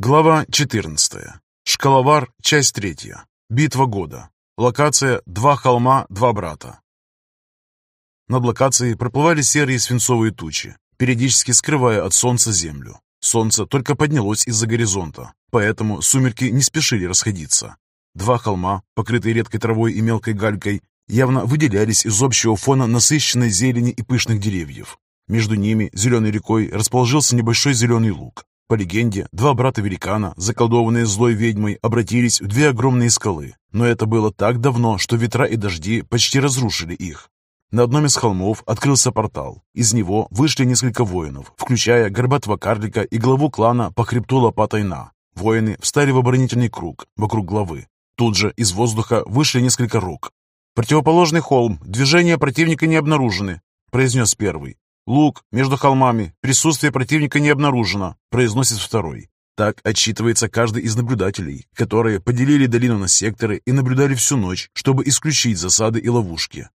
Глава 14. Шкаловар, часть 3. Битва года. Локация «Два холма, два брата». Над локацией проплывали серые свинцовые тучи, периодически скрывая от солнца землю. Солнце только поднялось из-за горизонта, поэтому сумерки не спешили расходиться. Два холма, покрытые редкой травой и мелкой галькой, явно выделялись из общего фона насыщенной зелени и пышных деревьев. Между ними, зеленой рекой, расположился небольшой зеленый луг, по легенде, два брата-великана, заколдованные злой ведьмой, обратились в две огромные скалы. Но это было так давно, что ветра и дожди почти разрушили их. На одном из холмов открылся портал. Из него вышли несколько воинов, включая горбатого карлика и главу клана по хребту Лопатайна. Воины встали в оборонительный круг вокруг главы. Тут же из воздуха вышли несколько рук. «Противоположный холм, движения противника не обнаружены», — произнес первый. «Лук между холмами. Присутствие противника не обнаружено», — произносит второй. Так отчитывается каждый из наблюдателей, которые поделили долину на секторы и наблюдали всю ночь, чтобы исключить засады и ловушки.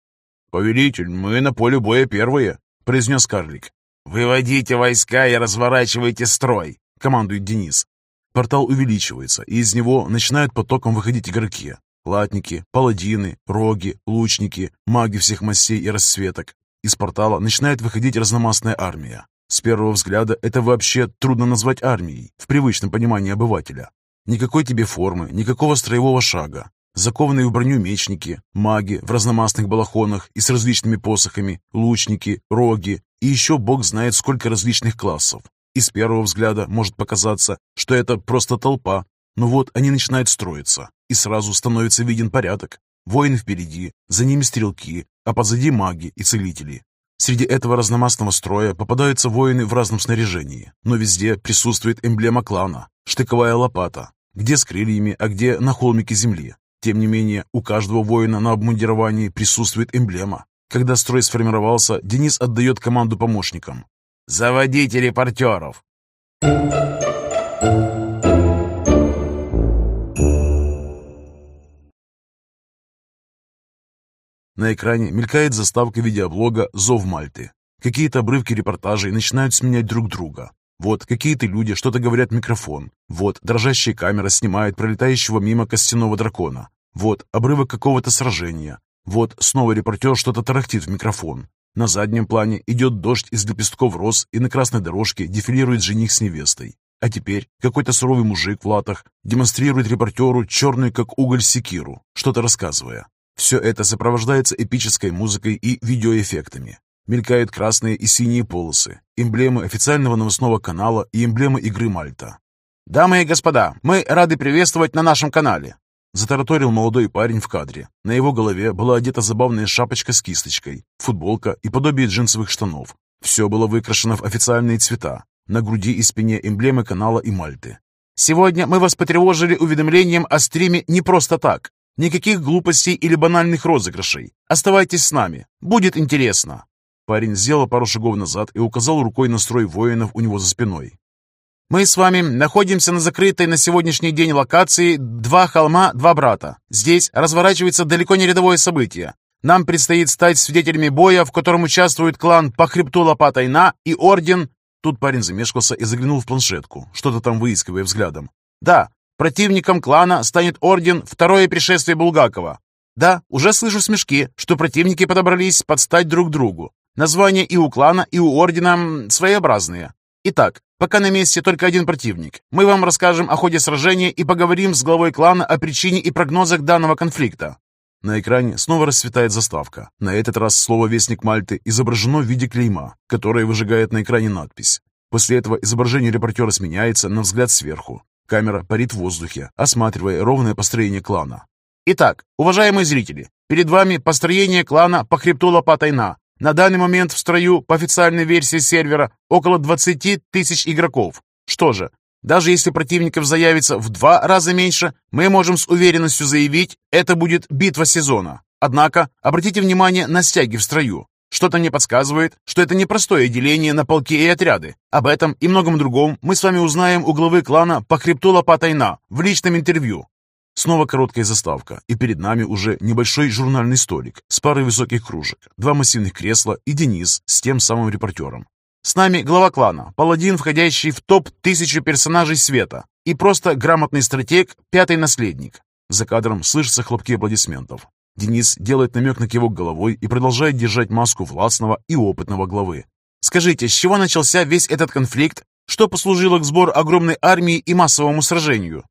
«Повелитель, мы на поле боя первые», — произнес карлик. «Выводите войска и разворачивайте строй», — командует Денис. Портал увеличивается, и из него начинают потоком выходить игроки. Латники, паладины, роги, лучники, маги всех мастей и расцветок, из портала начинает выходить разномастная армия. С первого взгляда это вообще трудно назвать армией, в привычном понимании обывателя. Никакой тебе формы, никакого строевого шага. Закованные в броню мечники, маги в разномастных балахонах и с различными посохами, лучники, роги и еще бог знает сколько различных классов. И с первого взгляда может показаться, что это просто толпа, но вот они начинают строиться, и сразу становится виден порядок. Воины впереди, за ними стрелки, а позади маги и целители. Среди этого разномастного строя попадаются воины в разном снаряжении, но везде присутствует эмблема клана, штыковая лопата, где с крыльями, а где на холмике земли. Тем не менее, у каждого воина на обмундировании присутствует эмблема. Когда строй сформировался, Денис отдает команду помощникам. «Заводите репортеров!» На экране мелькает заставка видеоблога «Зов Мальты». Какие-то обрывки репортажей начинают сменять друг друга. Вот какие-то люди что-то говорят в микрофон. Вот дрожащая камера снимает пролетающего мимо костяного дракона. Вот обрывок какого-то сражения. Вот снова репортер что-то тарахтит в микрофон. На заднем плане идет дождь из лепестков роз, и на красной дорожке дефилирует жених с невестой. А теперь какой-то суровый мужик в латах демонстрирует репортеру черную как уголь секиру, что-то рассказывая. Все это сопровождается эпической музыкой и видеоэффектами. Мелькают красные и синие полосы, эмблемы официального новостного канала и эмблемы игры Мальта. «Дамы и господа, мы рады приветствовать на нашем канале!» Затараторил молодой парень в кадре. На его голове была одета забавная шапочка с кисточкой, футболка и подобие джинсовых штанов. Все было выкрашено в официальные цвета. На груди и спине эмблемы канала и Мальты. «Сегодня мы вас потревожили уведомлением о стриме не просто так. Никаких глупостей или банальных розыгрышей. Оставайтесь с нами. Будет интересно». Парень сделал пару шагов назад и указал рукой на строй воинов у него за спиной. «Мы с вами находимся на закрытой на сегодняшний день локации «Два холма, два брата». Здесь разворачивается далеко не рядовое событие. Нам предстоит стать свидетелями боя, в котором участвует клан по хребту Лопатайна и орден...» Тут парень замешкался и заглянул в планшетку, что-то там выискивая взглядом. «Да, Противником клана станет орден «Второе пришествие Булгакова». Да, уже слышу смешки, что противники подобрались подстать друг другу. Названия и у клана, и у ордена своеобразные. Итак, пока на месте только один противник. Мы вам расскажем о ходе сражения и поговорим с главой клана о причине и прогнозах данного конфликта. На экране снова расцветает заставка. На этот раз слово «Вестник Мальты» изображено в виде клейма, которое выжигает на экране надпись. После этого изображение репортера сменяется на взгляд сверху. Камера парит в воздухе, осматривая ровное построение клана. Итак, уважаемые зрители, перед вами построение клана по хребту Лопатайна. На данный момент в строю, по официальной версии сервера, около 20 тысяч игроков. Что же, даже если противников заявится в два раза меньше, мы можем с уверенностью заявить, это будет битва сезона. Однако, обратите внимание на стяги в строю. Что-то мне подсказывает, что это непростое деление на полки и отряды. Об этом и многом другом мы с вами узнаем у главы клана по хребту Лопатайна в личном интервью. Снова короткая заставка, и перед нами уже небольшой журнальный столик с парой высоких кружек, два массивных кресла и Денис с тем самым репортером. С нами глава клана, паладин, входящий в топ тысячи персонажей света, и просто грамотный стратег, пятый наследник». За кадром слышатся хлопки аплодисментов. Денис делает намек на кивок головой и продолжает держать маску властного и опытного главы. «Скажите, с чего начался весь этот конфликт? Что послужило к сбору огромной армии и массовому сражению?»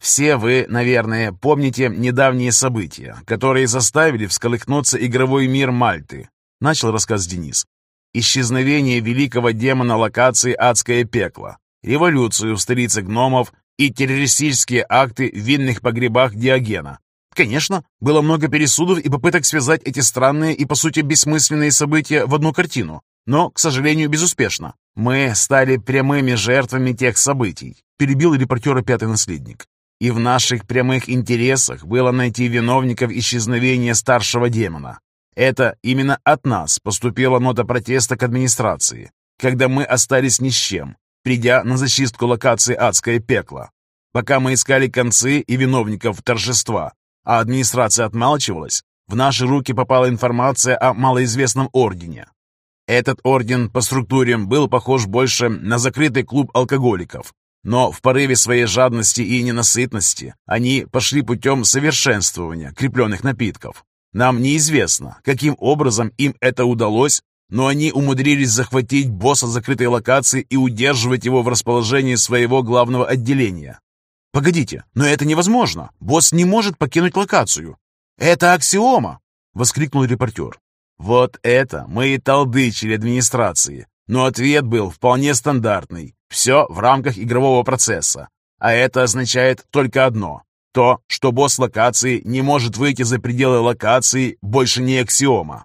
Все вы, наверное, помните недавние события, которые заставили всколыхнуться игровой мир Мальты, начал рассказ Денис. Исчезновение великого демона локации «Адское пекло», революцию в столице гномов и террористические акты в винных погребах Диогена. Конечно, было много пересудов и попыток связать эти странные и, по сути, бессмысленные события в одну картину, но, к сожалению, безуспешно. Мы стали прямыми жертвами тех событий, перебил репортера пятый наследник. И в наших прямых интересах было найти виновников исчезновения старшего демона. Это именно от нас поступила нота протеста к администрации, когда мы остались ни с чем, придя на зачистку локации «Адское пекло». Пока мы искали концы и виновников торжества, а администрация отмалчивалась, в наши руки попала информация о малоизвестном ордене. Этот орден по структуре был похож больше на закрытый клуб алкоголиков, но в порыве своей жадности и ненасытности они пошли путем совершенствования крепленных напитков. Нам неизвестно, каким образом им это удалось, но они умудрились захватить босса закрытой локации и удерживать его в расположении своего главного отделения. «Погодите, но это невозможно! Босс не может покинуть локацию!» «Это аксиома!» — воскликнул репортер. «Вот это мы и толдычили администрации, но ответ был вполне стандартный. Все в рамках игрового процесса. А это означает только одно. То, что босс локации не может выйти за пределы локации, больше не аксиома.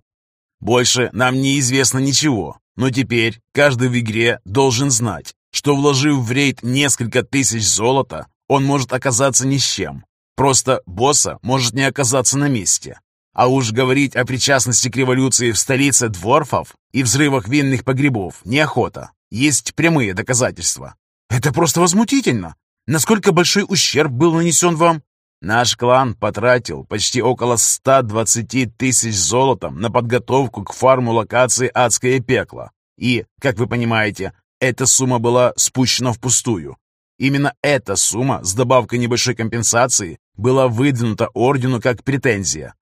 Больше нам неизвестно ничего, но теперь каждый в игре должен знать, что вложив в рейд несколько тысяч золота, он может оказаться ни с чем. Просто босса может не оказаться на месте. А уж говорить о причастности к революции в столице дворфов и взрывах винных погребов неохота. Есть прямые доказательства. Это просто возмутительно. Насколько большой ущерб был нанесен вам? Наш клан потратил почти около 120 тысяч золотом на подготовку к фарму локации «Адское пекло». И, как вы понимаете, эта сумма была спущена впустую. Именно эта сумма с добавкой небольшой компенсации была выдвинута Ордену как претензия.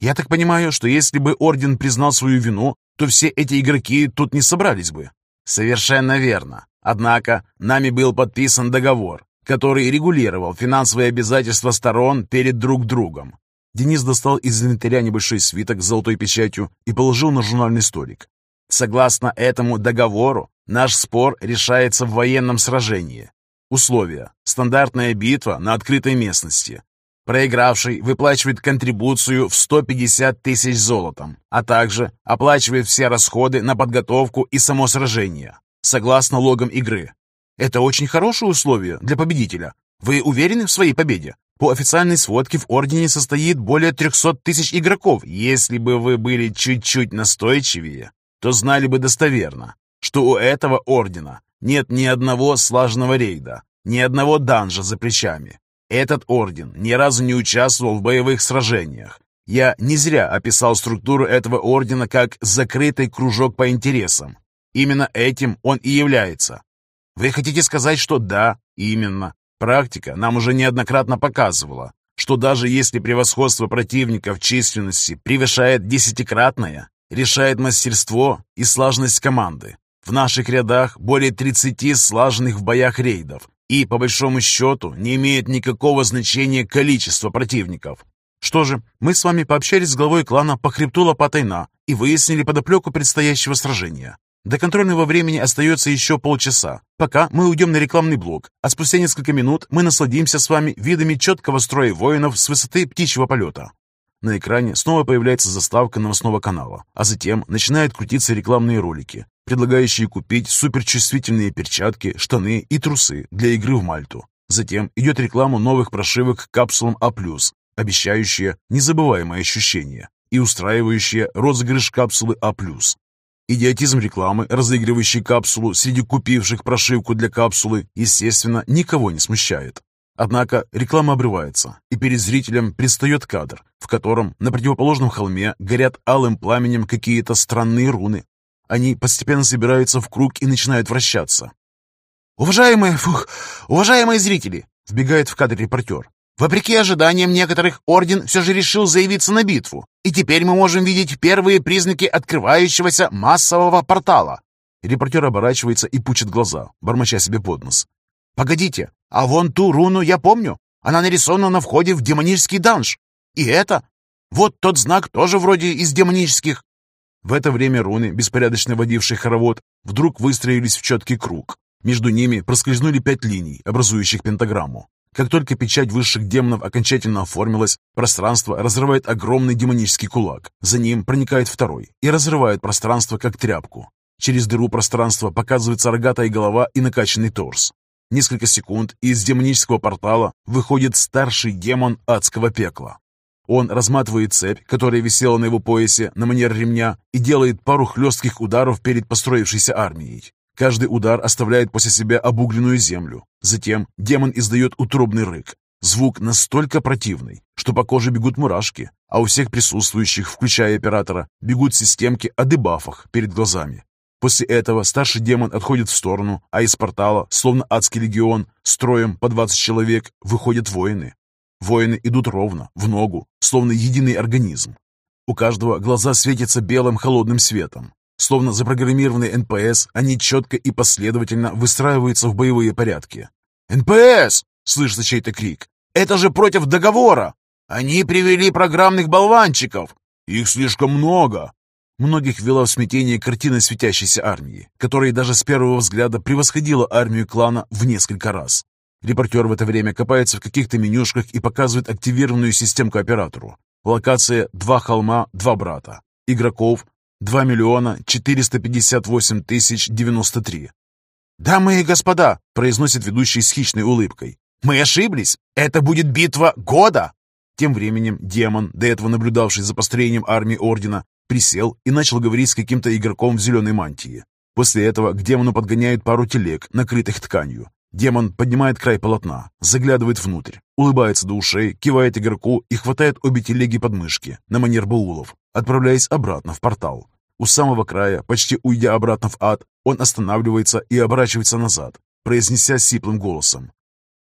Я так понимаю, что если бы Орден признал свою вину, то все эти игроки тут не собрались бы. Совершенно верно. Однако нами был подписан договор, который регулировал финансовые обязательства сторон перед друг другом. Денис достал из инвентаря небольшой свиток с золотой печатью и положил на журнальный столик. Согласно этому договору, наш спор решается в военном сражении. Условия. Стандартная битва на открытой местности. Проигравший выплачивает контрибуцию в 150 тысяч золотом, а также оплачивает все расходы на подготовку и само сражение, согласно логам игры. Это очень хорошие условия для победителя. Вы уверены в своей победе? По официальной сводке в Ордене состоит более 300 тысяч игроков. Если бы вы были чуть-чуть настойчивее, то знали бы достоверно, что у этого Ордена нет ни одного слаженного рейда, ни одного данжа за плечами, этот орден ни разу не участвовал в боевых сражениях. Я не зря описал структуру этого ордена как «закрытый кружок по интересам». Именно этим он и является. Вы хотите сказать, что да, именно. Практика нам уже неоднократно показывала, что даже если превосходство противника в численности превышает десятикратное, решает мастерство и слаженность команды. В наших рядах более 30 слаженных в боях рейдов, и, по большому счету, не имеет никакого значения количество противников. Что же, мы с вами пообщались с главой клана по хребту Лопатайна и выяснили подоплеку предстоящего сражения. До контрольного времени остается еще полчаса, пока мы уйдем на рекламный блок, а спустя несколько минут мы насладимся с вами видами четкого строя воинов с высоты птичьего полета. На экране снова появляется заставка новостного канала, а затем начинают крутиться рекламные ролики, предлагающие купить суперчувствительные перчатки, штаны и трусы для игры в Мальту. Затем идет реклама новых прошивок капсулам А+, обещающая незабываемое ощущение и устраивающая розыгрыш капсулы А+. Идиотизм рекламы, разыгрывающей капсулу среди купивших прошивку для капсулы, естественно, никого не смущает. Однако реклама обрывается, и перед зрителем предстает кадр, в котором на противоположном холме горят алым пламенем какие-то странные руны, они постепенно собираются в круг и начинают вращаться. «Уважаемые, фух, уважаемые зрители!» — вбегает в кадр репортер. «Вопреки ожиданиям некоторых, Орден все же решил заявиться на битву, и теперь мы можем видеть первые признаки открывающегося массового портала». Репортер оборачивается и пучит глаза, бормоча себе под нос. «Погодите, а вон ту руну я помню. Она нарисована на входе в демонический данж. И это? Вот тот знак тоже вроде из демонических». В это время руны, беспорядочно водившие хоровод, вдруг выстроились в четкий круг. Между ними проскользнули пять линий, образующих пентаграмму. Как только печать высших демонов окончательно оформилась, пространство разрывает огромный демонический кулак. За ним проникает второй и разрывает пространство, как тряпку. Через дыру пространства показывается рогатая голова и накачанный торс. Несколько секунд, и из демонического портала выходит старший демон адского пекла. Он разматывает цепь, которая висела на его поясе на манер ремня, и делает пару хлестких ударов перед построившейся армией. Каждый удар оставляет после себя обугленную землю. Затем демон издает утробный рык. Звук настолько противный, что по коже бегут мурашки, а у всех присутствующих, включая оператора, бегут системки о дебафах перед глазами. После этого старший демон отходит в сторону, а из портала, словно адский легион, строем по 20 человек, выходят воины. Воины идут ровно, в ногу, словно единый организм. У каждого глаза светятся белым холодным светом. Словно запрограммированные НПС, они четко и последовательно выстраиваются в боевые порядки. «НПС!» — слышится чей-то крик. «Это же против договора! Они привели программных болванчиков! Их слишком много!» Многих ввела в смятение картина светящейся армии, которая даже с первого взгляда превосходила армию клана в несколько раз. Репортер в это время копается в каких-то менюшках и показывает активированную системку оператору. Локация «Два холма, два брата». Игроков 2 миллиона 458 тысяч 93. «Дамы и господа», — произносит ведущий с хищной улыбкой, «мы ошиблись. Это будет битва года!» Тем временем демон, до этого наблюдавший за построением армии Ордена, присел и начал говорить с каким-то игроком в зеленой мантии. После этого к демону подгоняют пару телег, накрытых тканью. Демон поднимает край полотна, заглядывает внутрь, улыбается до ушей, кивает игроку и хватает обе телеги под мышки, на манер баулов, отправляясь обратно в портал. У самого края, почти уйдя обратно в ад, он останавливается и оборачивается назад, произнеся сиплым голосом.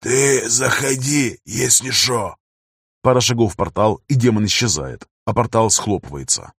«Ты заходи, если шо!» Пара шагов в портал, и демон исчезает, а портал схлопывается.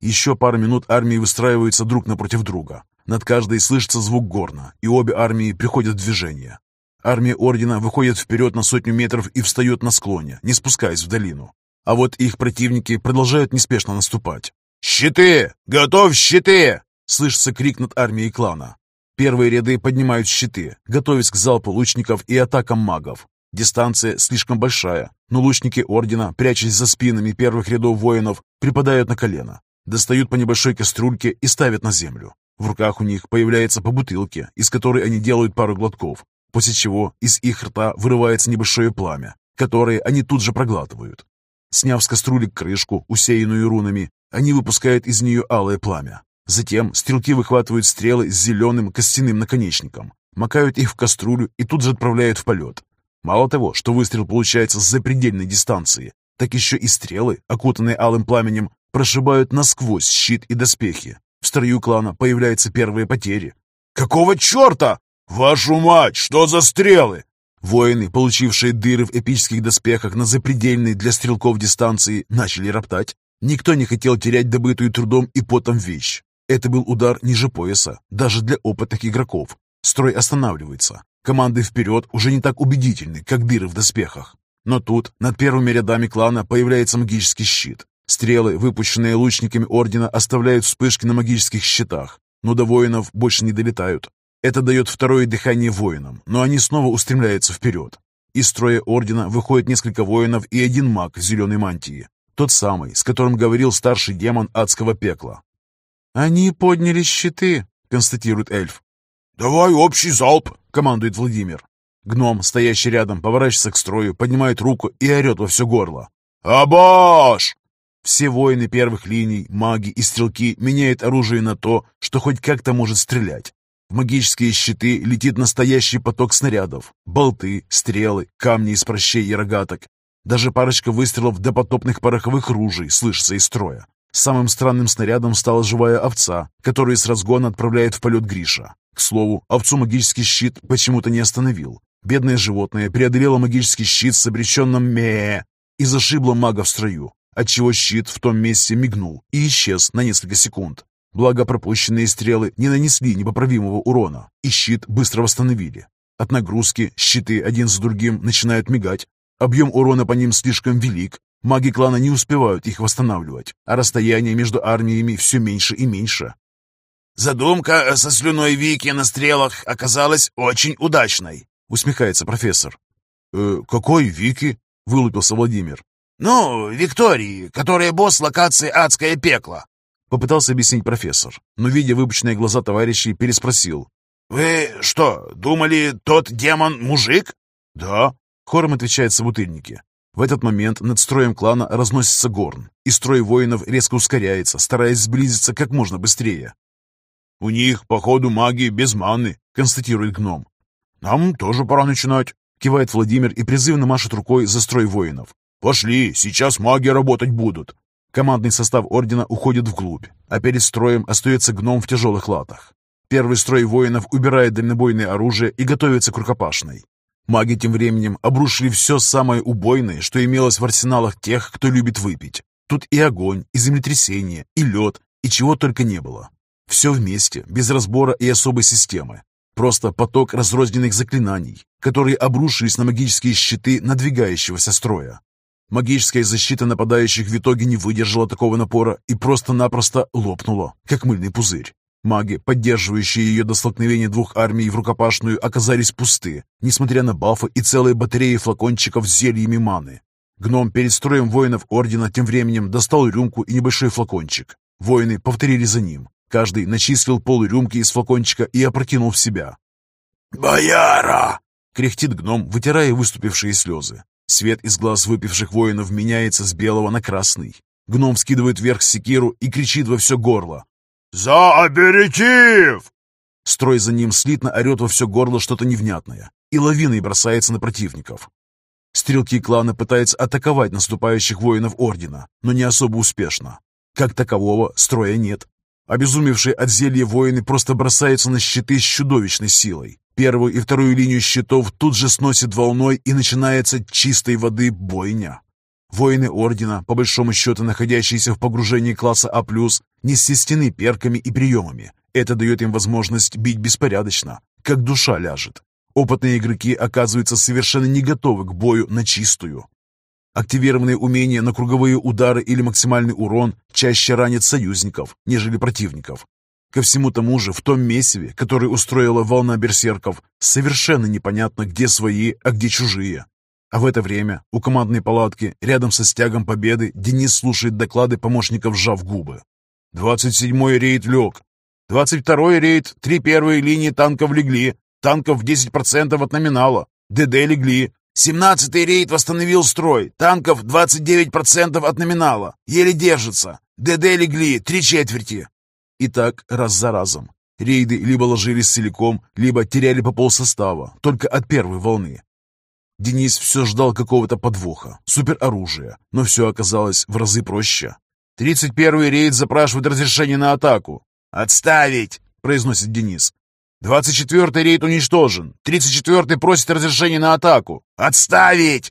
Еще пару минут армии выстраиваются друг напротив друга. Над каждой слышится звук горна, и обе армии приходят в движение. Армия Ордена выходит вперед на сотню метров и встает на склоне, не спускаясь в долину. А вот их противники продолжают неспешно наступать. «Щиты! Готовь щиты!» Слышится крик над армией клана. Первые ряды поднимают щиты, готовясь к залпу лучников и атакам магов. Дистанция слишком большая, но лучники Ордена, прячась за спинами первых рядов воинов, припадают на колено, достают по небольшой кастрюльке и ставят на землю. В руках у них появляется по бутылке, из которой они делают пару глотков, после чего из их рта вырывается небольшое пламя, которое они тут же проглатывают. Сняв с кастрюли крышку, усеянную рунами, они выпускают из нее алое пламя. Затем стрелки выхватывают стрелы с зеленым костяным наконечником, макают их в кастрюлю и тут же отправляют в полет. Мало того, что выстрел получается с запредельной дистанции, так еще и стрелы, окутанные алым пламенем, прошибают насквозь щит и доспехи, в строю клана появляются первые потери. «Какого черта? Вашу мать, что за стрелы?» Воины, получившие дыры в эпических доспехах на запредельной для стрелков дистанции, начали роптать. Никто не хотел терять добытую трудом и потом вещь. Это был удар ниже пояса, даже для опытных игроков. Строй останавливается. Команды вперед уже не так убедительны, как дыры в доспехах. Но тут над первыми рядами клана появляется магический щит. Стрелы, выпущенные лучниками Ордена, оставляют вспышки на магических щитах, но до воинов больше не долетают. Это дает второе дыхание воинам, но они снова устремляются вперед. Из строя Ордена выходит несколько воинов и один маг в зеленой мантии. Тот самый, с которым говорил старший демон адского пекла. «Они подняли щиты», — констатирует эльф. «Давай общий залп», — командует Владимир. Гном, стоящий рядом, поворачивается к строю, поднимает руку и орет во все горло. «Абаш!» Все воины первых линий, маги и стрелки меняют оружие на то, что хоть как-то может стрелять. В магические щиты летит настоящий поток снарядов. Болты, стрелы, камни из прощей и рогаток. Даже парочка выстрелов допотопных пороховых ружей слышится из строя. Самым странным снарядом стала живая овца, которую с разгона отправляет в полет Гриша. К слову, овцу магический щит почему-то не остановил. Бедное животное преодолело магический щит с обреченным ме и зашибло мага в строю, отчего щит в том месте мигнул и исчез на несколько секунд. Благо пропущенные стрелы не нанесли непоправимого урона, и щит быстро восстановили. От нагрузки щиты один за другим начинают мигать. Объем урона по ним слишком велик. Маги клана не успевают их восстанавливать, а расстояние между армиями все меньше и меньше. «Задумка со слюной Вики на стрелах оказалась очень удачной», — усмехается профессор. «Э, «Какой Вики?» — вылупился Владимир. «Ну, Виктории, которая босс локации «Адское пекло». Попытался объяснить профессор, но, видя выпученные глаза товарищей, переспросил. «Вы что, думали, тот демон мужик?» «Да», — хором отвечают собутыльники. В этот момент над строем клана разносится горн, и строй воинов резко ускоряется, стараясь сблизиться как можно быстрее. «У них, походу, маги без маны», — констатирует гном. «Нам тоже пора начинать», — кивает Владимир и призывно машет рукой за строй воинов. «Пошли, сейчас маги работать будут». Командный состав ордена уходит вглубь, а перед строем остается гном в тяжелых латах. Первый строй воинов убирает дальнобойное оружие и готовится к рукопашной. Маги тем временем обрушили все самое убойное, что имелось в арсеналах тех, кто любит выпить. Тут и огонь, и землетрясение, и лед, и чего только не было. Все вместе, без разбора и особой системы. Просто поток разрозненных заклинаний, которые обрушились на магические щиты надвигающегося строя. Магическая защита нападающих в итоге не выдержала такого напора и просто-напросто лопнула, как мыльный пузырь. Маги, поддерживающие ее до столкновения двух армий в рукопашную, оказались пусты, несмотря на бафы и целые батареи флакончиков с зельями маны. Гном перед строем воинов Ордена тем временем достал рюмку и небольшой флакончик. Воины повторили за ним. Каждый начислил полурюмки из флакончика и опрокинул в себя. «Бояра!» — кряхтит гном, вытирая выступившие слезы. Свет из глаз выпивших воинов меняется с белого на красный. Гном скидывает вверх секиру и кричит во все горло. «За аперитив!» Строй за ним слитно орет во все горло что-то невнятное и лавиной бросается на противников. Стрелки клана пытаются атаковать наступающих воинов Ордена, но не особо успешно. Как такового строя нет. Обезумевшие от зелья воины просто бросаются на щиты с чудовищной силой. Первую и вторую линию щитов тут же сносит волной и начинается чистой воды бойня. Воины Ордена, по большому счету находящиеся в погружении класса А+, не стеснены перками и приемами. Это дает им возможность бить беспорядочно, как душа ляжет. Опытные игроки оказываются совершенно не готовы к бою на чистую. Активированные умения на круговые удары или максимальный урон чаще ранят союзников, нежели противников. Ко всему тому же, в том месиве, которое устроила волна берсерков, совершенно непонятно, где свои, а где чужие. А в это время у командной палатки, рядом со стягом победы, Денис слушает доклады помощников, сжав губы. «Двадцать седьмой рейд лег. Двадцать второй рейд, три первые линии танков легли. Танков 10% от номинала. ДД легли. Семнадцатый рейд восстановил строй. Танков 29% от номинала. Еле держится. ДД легли, три четверти. И так раз за разом. Рейды либо ложились целиком, либо теряли по полсостава, только от первой волны. Денис все ждал какого-то подвоха, супероружия, но все оказалось в разы проще. «Тридцать первый рейд запрашивает разрешение на атаку». «Отставить!» — произносит Денис. «Двадцать четвертый рейд уничтожен. Тридцать четвертый просит разрешения на атаку. Отставить!»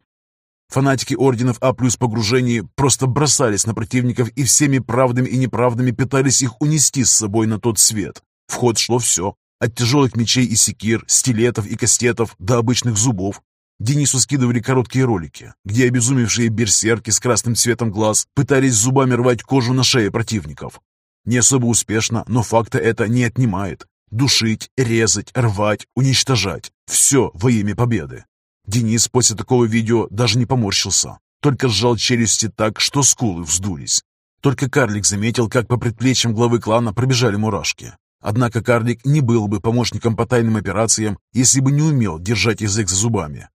Фанатики орденов А плюс погружений просто бросались на противников и всеми правдами и неправдами пытались их унести с собой на тот свет. В ход шло все. От тяжелых мечей и секир, стилетов и кастетов до обычных зубов. Денису скидывали короткие ролики, где обезумевшие берсерки с красным цветом глаз пытались зубами рвать кожу на шее противников. Не особо успешно, но факта это не отнимает. Душить, резать, рвать, уничтожать. Все во имя победы. Денис после такого видео даже не поморщился, только сжал челюсти так, что скулы вздулись. Только карлик заметил, как по предплечьям главы клана пробежали мурашки. Однако карлик не был бы помощником по тайным операциям, если бы не умел держать язык за зубами.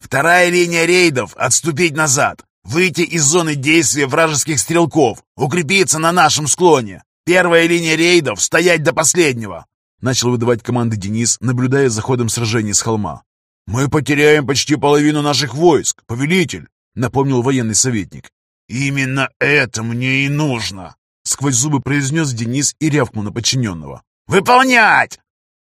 «Вторая линия рейдов — отступить назад, выйти из зоны действия вражеских стрелков, укрепиться на нашем склоне. Первая линия рейдов — стоять до последнего!» Начал выдавать команды Денис, наблюдая за ходом сражений с холма. «Мы потеряем почти половину наших войск, повелитель», — напомнил военный советник. «Именно это мне и нужно», — сквозь зубы произнес Денис и рявкнул на подчиненного. «Выполнять!»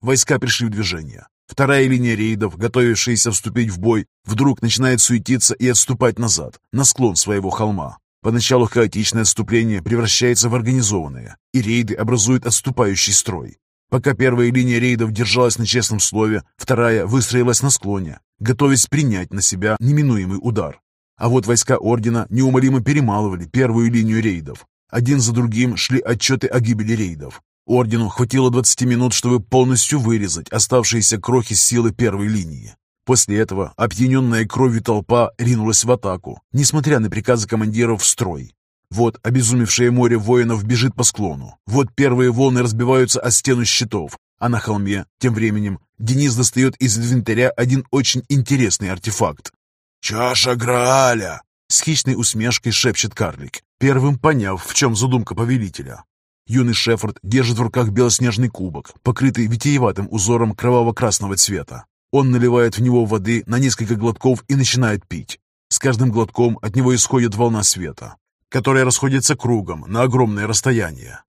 Войска пришли в движение. Вторая линия рейдов, готовившаяся вступить в бой, вдруг начинает суетиться и отступать назад, на склон своего холма. Поначалу хаотичное отступление превращается в организованное, и рейды образуют отступающий строй. Пока первая линия рейдов держалась на честном слове, вторая выстроилась на склоне, готовясь принять на себя неминуемый удар. А вот войска Ордена неумолимо перемалывали первую линию рейдов. Один за другим шли отчеты о гибели рейдов. Ордену хватило 20 минут, чтобы полностью вырезать оставшиеся крохи силы первой линии. После этого опьяненная кровью толпа ринулась в атаку, несмотря на приказы командиров в строй. Вот обезумевшее море воинов бежит по склону. Вот первые волны разбиваются о стену щитов. А на холме, тем временем, Денис достает из инвентаря один очень интересный артефакт. «Чаша Грааля!» С хищной усмешкой шепчет карлик, первым поняв, в чем задумка повелителя. Юный Шефорд держит в руках белоснежный кубок, покрытый витиеватым узором кроваво-красного цвета. Он наливает в него воды на несколько глотков и начинает пить. С каждым глотком от него исходит волна света, которая расходится кругом на огромное расстояние.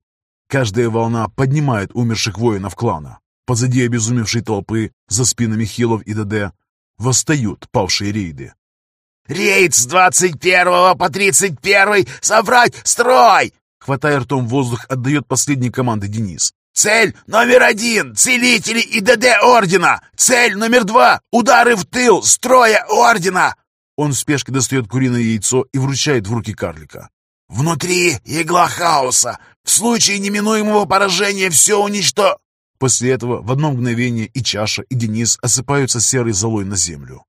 Каждая волна поднимает умерших воинов клана. Позади обезумевшей толпы, за спинами Хилов и ДД, восстают павшие рейды. «Рейд с 21 по 31 собрать строй!» Хватая ртом воздух, отдает последние команды Денис. Цель номер один — целители и ДД Ордена! Цель номер два — удары в тыл строя Ордена!» Он в спешке достает куриное яйцо и вручает в руки карлика. «Внутри игла хаоса! В случае неминуемого поражения все уничто...» После этого в одно мгновение и Чаша, и Денис осыпаются серой золой на землю.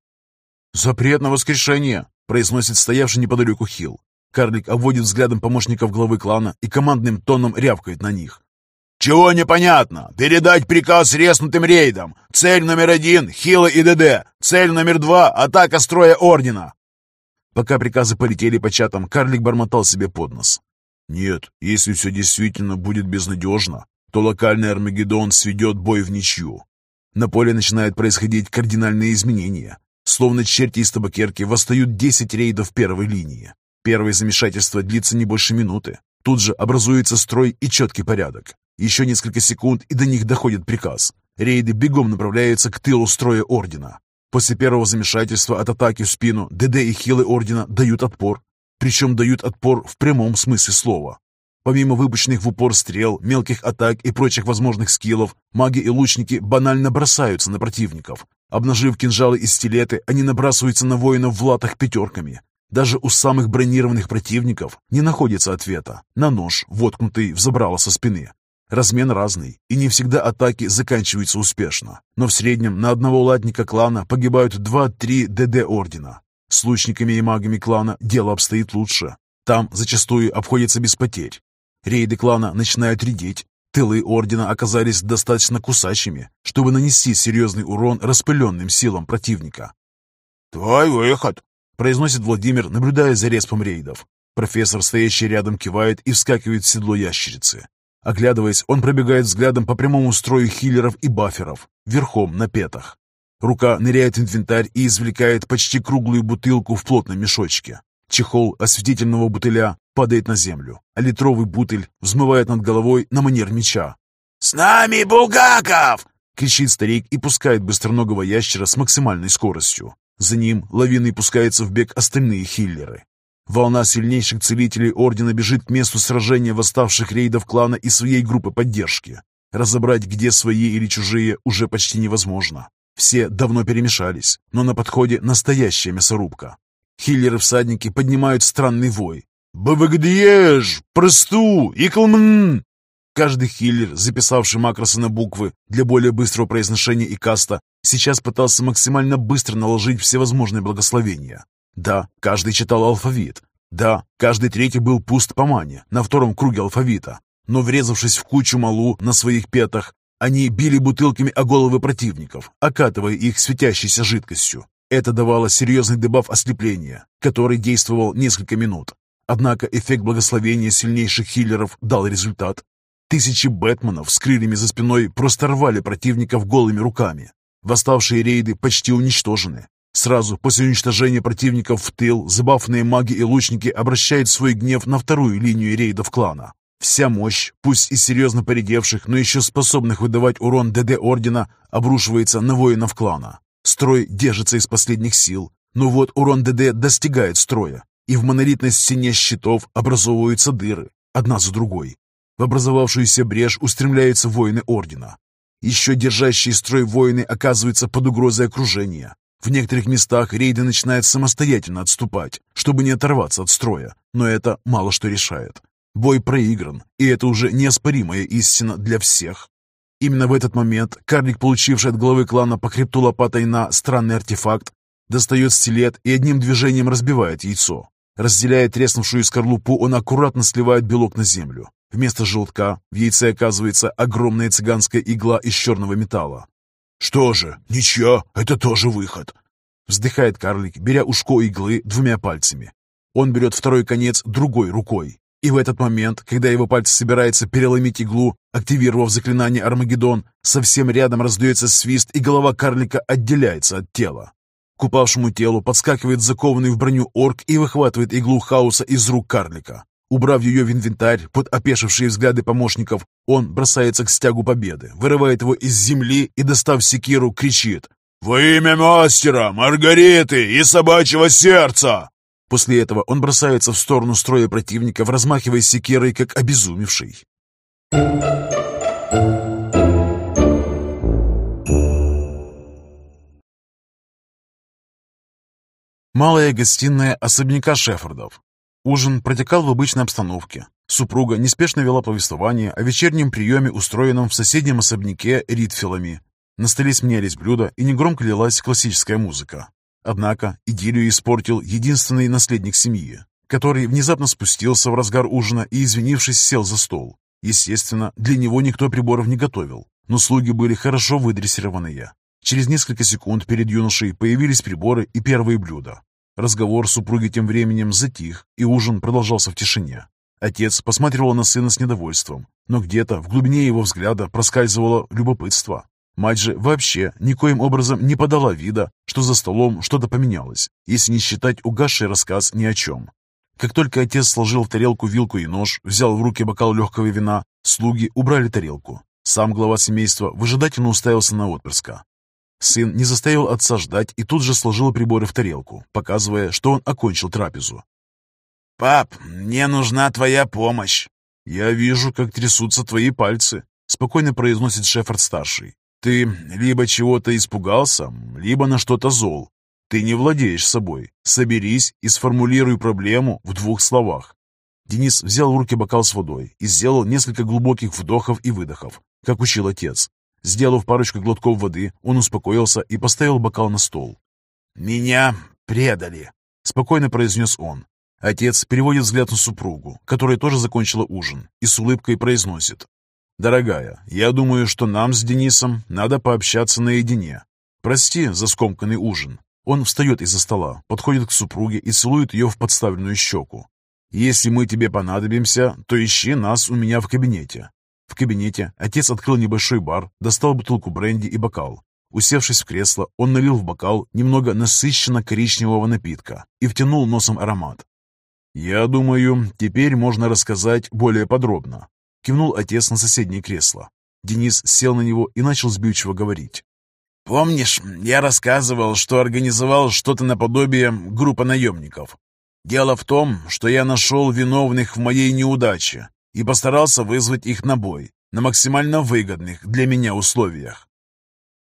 «Запрет на воскрешение!» — произносит стоявший неподалеку Хилл. Карлик обводит взглядом помощников главы клана и командным тоном рявкает на них. «Чего непонятно? Передать приказ резнутым рейдам. Цель номер один — Хила и ДД. Цель номер два — атака строя Ордена». Пока приказы полетели по чатам, карлик бормотал себе под нос. «Нет, если все действительно будет безнадежно, то локальный Армагеддон сведет бой в ничью. На поле начинают происходить кардинальные изменения. Словно черти из табакерки восстают 10 рейдов первой линии. Первое замешательство длится не больше минуты. Тут же образуется строй и четкий порядок. Еще несколько секунд, и до них доходит приказ. Рейды бегом направляются к тылу строя Ордена. После первого замешательства от атаки в спину ДД и Хилы Ордена дают отпор. Причем дают отпор в прямом смысле слова. Помимо выпущенных в упор стрел, мелких атак и прочих возможных скиллов, маги и лучники банально бросаются на противников. Обнажив кинжалы и стилеты, они набрасываются на воинов в латах пятерками. Даже у самых бронированных противников не находится ответа на нож, воткнутый в забрало со спины. Размен разный, и не всегда атаки заканчиваются успешно. Но в среднем на одного латника клана погибают 2-3 ДД Ордена. С лучниками и магами клана дело обстоит лучше. Там зачастую обходится без потерь. Рейды клана начинают редеть. Тылы Ордена оказались достаточно кусачими, чтобы нанести серьезный урон распыленным силам противника. «Твой выход!» — произносит Владимир, наблюдая за респом рейдов. Профессор, стоящий рядом, кивает и вскакивает в седло ящерицы. Оглядываясь, он пробегает взглядом по прямому строю хиллеров и баферов, верхом на петах. Рука ныряет в инвентарь и извлекает почти круглую бутылку в плотном мешочке. Чехол осветительного бутыля падает на землю, а литровый бутыль взмывает над головой на манер меча. «С нами Булгаков!» — кричит старик и пускает быстроногого ящера с максимальной скоростью. За ним лавиной пускаются в бег остальные хиллеры. Волна сильнейших целителей Ордена бежит к месту сражения восставших рейдов клана и своей группы поддержки. Разобрать, где свои или чужие, уже почти невозможно. Все давно перемешались, но на подходе настоящая мясорубка. Хиллеры-всадники поднимают странный вой. «Бавагдиеж! Просту! Иклмн!» Каждый хиллер, записавший макросы на буквы для более быстрого произношения и каста, сейчас пытался максимально быстро наложить всевозможные благословения. Да, каждый читал алфавит. Да, каждый третий был пуст по мане на втором круге алфавита. Но врезавшись в кучу малу на своих петах, они били бутылками о головы противников, окатывая их светящейся жидкостью. Это давало серьезный дебаф ослепления, который действовал несколько минут. Однако эффект благословения сильнейших хиллеров дал результат. Тысячи бэтменов с крыльями за спиной просто рвали противников голыми руками. Восставшие рейды почти уничтожены, Сразу после уничтожения противников в тыл, забавные маги и лучники обращают свой гнев на вторую линию рейдов клана. Вся мощь, пусть и серьезно поредевших, но еще способных выдавать урон ДД Ордена, обрушивается на воинов клана. Строй держится из последних сил, но вот урон ДД достигает строя, и в монолитной стене щитов образовываются дыры, одна за другой. В образовавшуюся брешь устремляются воины Ордена. Еще держащие строй воины оказываются под угрозой окружения. В некоторых местах рейды начинают самостоятельно отступать, чтобы не оторваться от строя, но это мало что решает. Бой проигран, и это уже неоспоримая истина для всех. Именно в этот момент карлик, получивший от главы клана по хребту лопатой на странный артефакт, достает стилет и одним движением разбивает яйцо. Разделяя треснувшую скорлупу, он аккуратно сливает белок на землю. Вместо желтка в яйце оказывается огромная цыганская игла из черного металла. «Что же, ничья, это тоже выход!» Вздыхает карлик, беря ушко иглы двумя пальцами. Он берет второй конец другой рукой. И в этот момент, когда его пальцы собираются переломить иглу, активировав заклинание Армагеддон, совсем рядом раздается свист, и голова карлика отделяется от тела. К упавшему телу подскакивает закованный в броню орк и выхватывает иглу хаоса из рук карлика. Убрав ее в инвентарь под опешившие взгляды помощников, он бросается к стягу победы, вырывает его из земли и, достав секиру, кричит «Во имя мастера, Маргариты и собачьего сердца!» После этого он бросается в сторону строя противников, размахивая секирой, как обезумевший. Малая гостиная особняка Шеффордов. Ужин протекал в обычной обстановке. Супруга неспешно вела повествование о вечернем приеме, устроенном в соседнем особняке Ритфилами. На столе сменялись блюда, и негромко лилась классическая музыка. Однако идиллию испортил единственный наследник семьи, который внезапно спустился в разгар ужина и, извинившись, сел за стол. Естественно, для него никто приборов не готовил, но слуги были хорошо выдрессированные. Через несколько секунд перед юношей появились приборы и первые блюда. Разговор супруги тем временем затих, и ужин продолжался в тишине. Отец посматривал на сына с недовольством, но где-то в глубине его взгляда проскальзывало любопытство. Мать же вообще никоим образом не подала вида, что за столом что-то поменялось, если не считать угасший рассказ ни о чем. Как только отец сложил в тарелку вилку и нож, взял в руки бокал легкого вина, слуги убрали тарелку. Сам глава семейства выжидательно уставился на отпрыска. Сын не заставил отца ждать и тут же сложил приборы в тарелку, показывая, что он окончил трапезу. «Пап, мне нужна твоя помощь!» «Я вижу, как трясутся твои пальцы», — спокойно произносит Шеффорд-старший. «Ты либо чего-то испугался, либо на что-то зол. Ты не владеешь собой. Соберись и сформулируй проблему в двух словах». Денис взял в руки бокал с водой и сделал несколько глубоких вдохов и выдохов, как учил отец. Сделав парочку глотков воды, он успокоился и поставил бокал на стол. «Меня предали», — спокойно произнес он. Отец переводит взгляд на супругу, которая тоже закончила ужин, и с улыбкой произносит. «Дорогая, я думаю, что нам с Денисом надо пообщаться наедине. Прости за скомканный ужин». Он встает из-за стола, подходит к супруге и целует ее в подставленную щеку. «Если мы тебе понадобимся, то ищи нас у меня в кабинете. В кабинете отец открыл небольшой бар, достал бутылку бренди и бокал. Усевшись в кресло, он налил в бокал немного насыщенно-коричневого напитка и втянул носом аромат. «Я думаю, теперь можно рассказать более подробно», — кивнул отец на соседнее кресло. Денис сел на него и начал сбивчиво говорить. «Помнишь, я рассказывал, что организовал что-то наподобие группы наемников? Дело в том, что я нашел виновных в моей неудаче и постарался вызвать их на бой на максимально выгодных для меня условиях.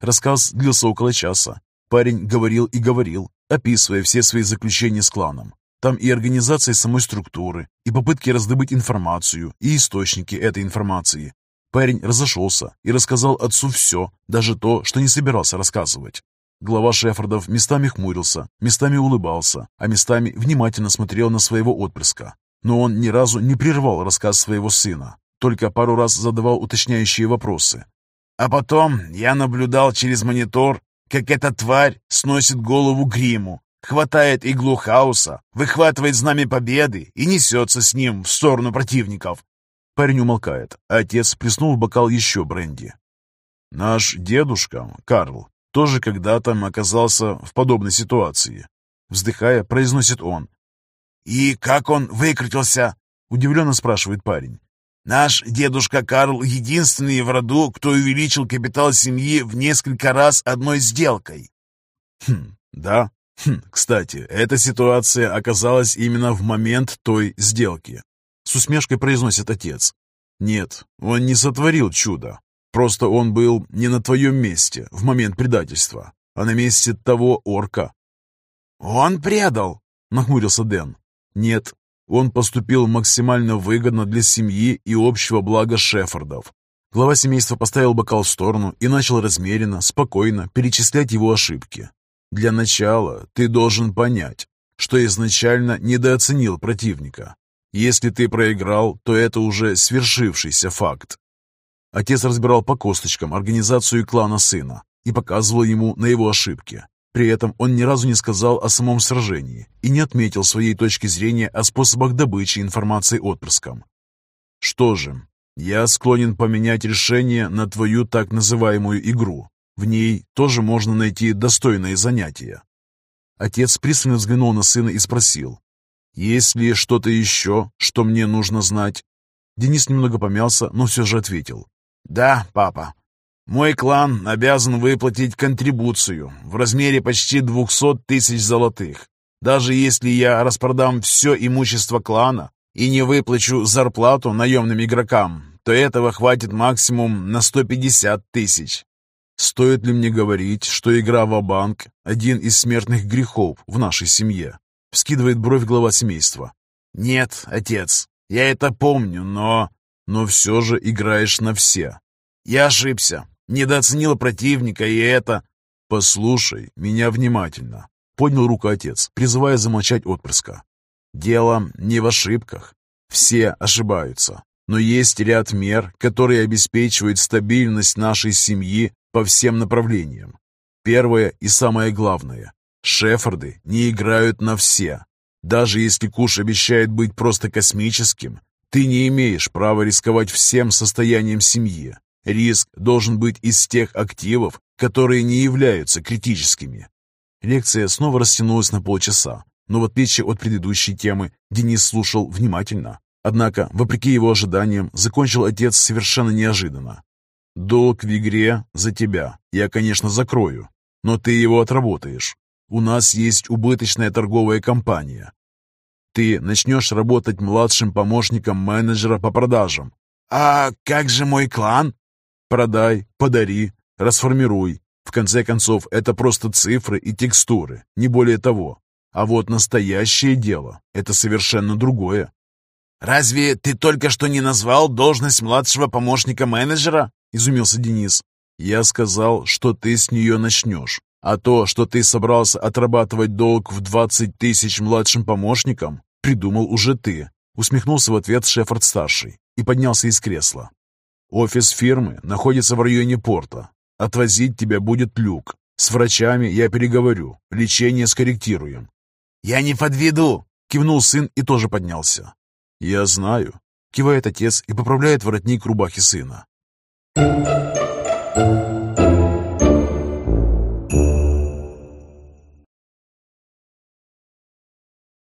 Рассказ длился около часа. Парень говорил и говорил, описывая все свои заключения с кланом. Там и организация самой структуры, и попытки раздобыть информацию, и источники этой информации. Парень разошелся и рассказал отцу все, даже то, что не собирался рассказывать. Глава Шефордов местами хмурился, местами улыбался, а местами внимательно смотрел на своего отпрыска, но он ни разу не прервал рассказ своего сына, только пару раз задавал уточняющие вопросы. А потом я наблюдал через монитор, как эта тварь сносит голову гриму, хватает иглу хаоса, выхватывает знамя победы и несется с ним в сторону противников. Парень умолкает, а отец плеснул в бокал еще бренди. «Наш дедушка, Карл, тоже когда-то оказался в подобной ситуации», вздыхая, произносит он, «И как он выкрутился?» — удивленно спрашивает парень. Наш дедушка Карл единственный в роду, кто увеличил капитал семьи в несколько раз одной сделкой. Хм, да. Хм, кстати, эта ситуация оказалась именно в момент той сделки. С усмешкой произносит отец. Нет, он не сотворил чудо. Просто он был не на твоем месте в момент предательства, а на месте того орка. «Он предал!» — нахмурился Дэн. «Нет, он поступил максимально выгодно для семьи и общего блага Шеффордов. Глава семейства поставил бокал в сторону и начал размеренно, спокойно перечислять его ошибки. Для начала ты должен понять, что изначально недооценил противника. Если ты проиграл, то это уже свершившийся факт. Отец разбирал по косточкам организацию клана сына и показывал ему на его ошибки. При этом он ни разу не сказал о самом сражении и не отметил своей точки зрения о способах добычи информации отпрыскам. Что же, я склонен поменять решение на твою так называемую игру. В ней тоже можно найти достойные занятия. Отец пристально взглянул на сына и спросил, «Есть ли что-то еще, что мне нужно знать?» Денис немного помялся, но все же ответил, «Да, папа, мой клан обязан выплатить контрибуцию в размере почти 200 тысяч золотых. Даже если я распродам все имущество клана и не выплачу зарплату наемным игрокам, то этого хватит максимум на 150 тысяч. Стоит ли мне говорить, что игра в банк один из смертных грехов в нашей семье? Вскидывает бровь глава семейства. Нет, отец, я это помню, но... Но все же играешь на все. Я ошибся. Недооценил противника, и это... «Послушай меня внимательно», — поднял руку отец, призывая замолчать отпрыска. «Дело не в ошибках. Все ошибаются. Но есть ряд мер, которые обеспечивают стабильность нашей семьи по всем направлениям. Первое и самое главное. Шефорды не играют на все. Даже если куш обещает быть просто космическим, ты не имеешь права рисковать всем состоянием семьи. Риск должен быть из тех активов, которые не являются критическими. Лекция снова растянулась на полчаса, но в отличие от предыдущей темы, Денис слушал внимательно. Однако, вопреки его ожиданиям, закончил отец совершенно неожиданно. «Долг в игре за тебя я, конечно, закрою, но ты его отработаешь. У нас есть убыточная торговая компания. Ты начнешь работать младшим помощником менеджера по продажам. А как же мой клан? Продай, подари, расформируй. В конце концов, это просто цифры и текстуры, не более того. А вот настоящее дело – это совершенно другое. «Разве ты только что не назвал должность младшего помощника менеджера?» – изумился Денис. «Я сказал, что ты с нее начнешь. А то, что ты собрался отрабатывать долг в 20 тысяч младшим помощникам, придумал уже ты», – усмехнулся в ответ Шеффорд-старший и поднялся из кресла. Офис фирмы находится в районе порта. Отвозить тебя будет люк. С врачами я переговорю. Лечение скорректируем». «Я не подведу!» — кивнул сын и тоже поднялся. «Я знаю», — кивает отец и поправляет воротник рубахи сына. Thank you.